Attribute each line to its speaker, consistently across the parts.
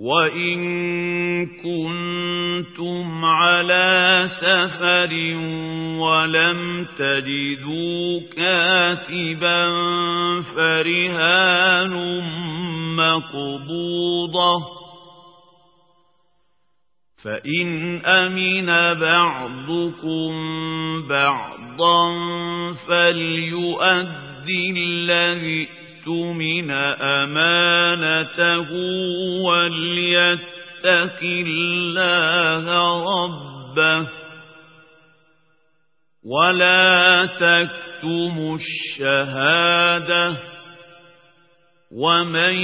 Speaker 1: وإن كنتم على سفر ولم تجدوا كاتبا فرهان مقبوضة فإن أمن بعضكم بعضا فليؤدي الذي اؤتمن أمانته وليتق الله ربه ولا تكتموا الشهادة ومن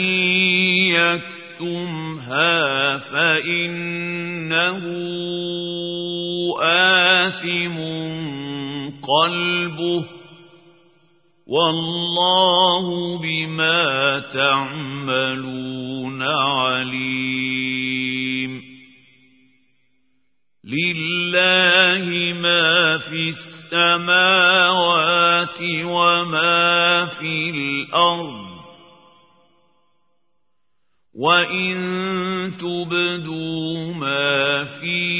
Speaker 1: يكتمها فإنه آثم قلبه والله بما تعملون عليم. لله ما في السماوات وما في الأرض. وإن تبدوا ما في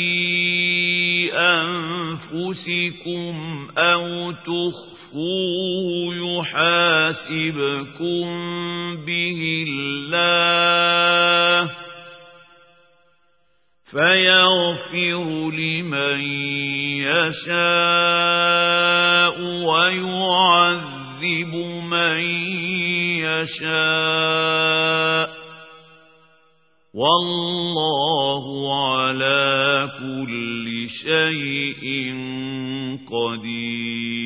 Speaker 1: أنفسكم أو تخفوا فَاتَّقُوهُ يُحَاسِبْكُم بِهِ اللَّهُ فَيَغْفِرُ لِمَن يَشَاءُ وَيُعَذِّبُ مَن يَشَاءُ وَاللَّهُ عَلَى كُلِّ شَيْءٍ قَدِيرٌ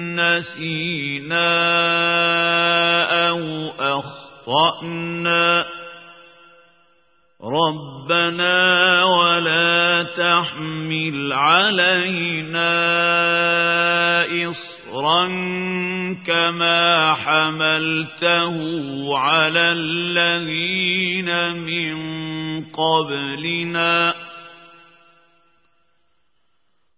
Speaker 1: نسينا أو أخطأنا. ربنا ولا تحمل علينا إصرا كما حملته على الذين من قبلنا.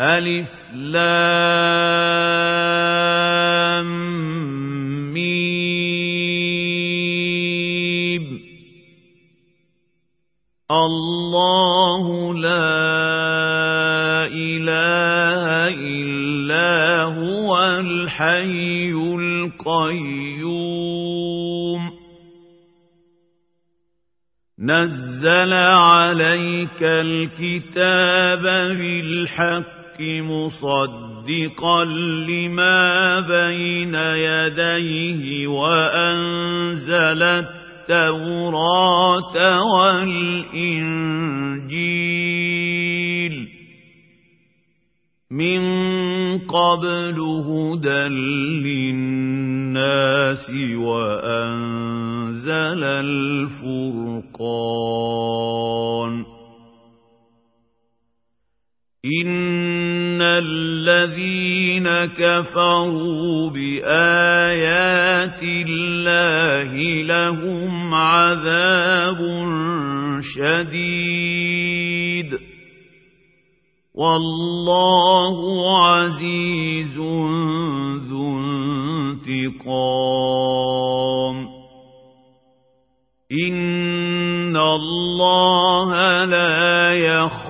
Speaker 1: ألف لام ميم. الله لا إله إلا هو الحي القيوم. نزل عليك الكتاب بالحق. مصدقا لما بين يديه وأنزل التوراة والإنجيل. من قبل هدى للناس وأنزل الفرقان. إن الذين كفروا بآيات الله لهم عذاب شديد والله عزيز ذو انتقام إن الله لا يخفى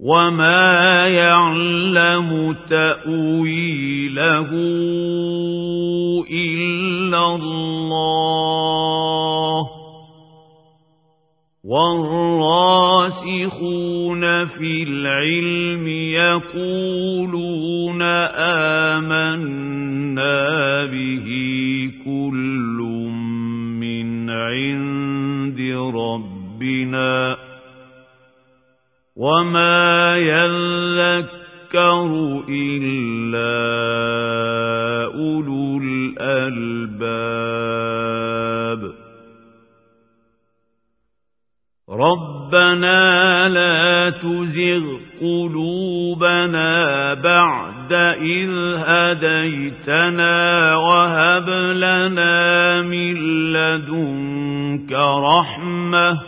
Speaker 1: وما يعلم تأويله إلا الله والراسخون في العلم يقولون آمنا به كل من عند ربنا وما يذكر إلا أولو الألباب ربنا لا تزغ قلوبنا بعد إذ هديتنا وهب لنا من لدنك رحمة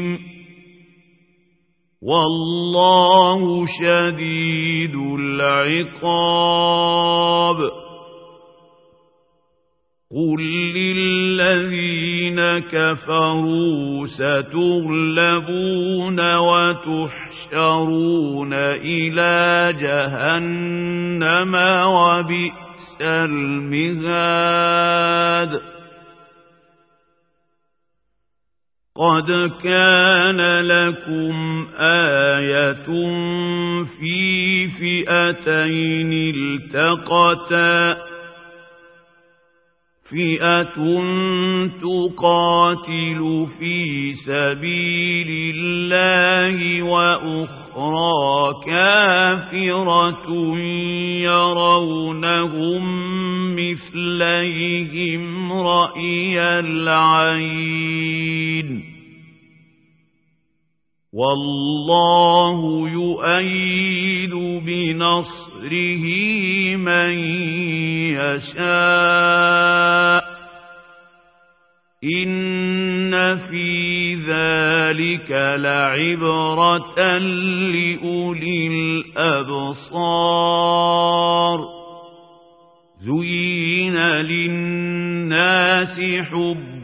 Speaker 1: والله شديد العقاب. قل للذين كفروا ستغلبون وتحشرون إلى جهنم وبئس المهاد. قد كان لكم آية في فئتين التقتا فئة تقاتل في سبيل الله وأخرى كافرة يرونهم مثليهم رأي العين والله يؤيد بنصره من يشاء إن في ذلك لعبرة لأولي الأبصار زين للناس حب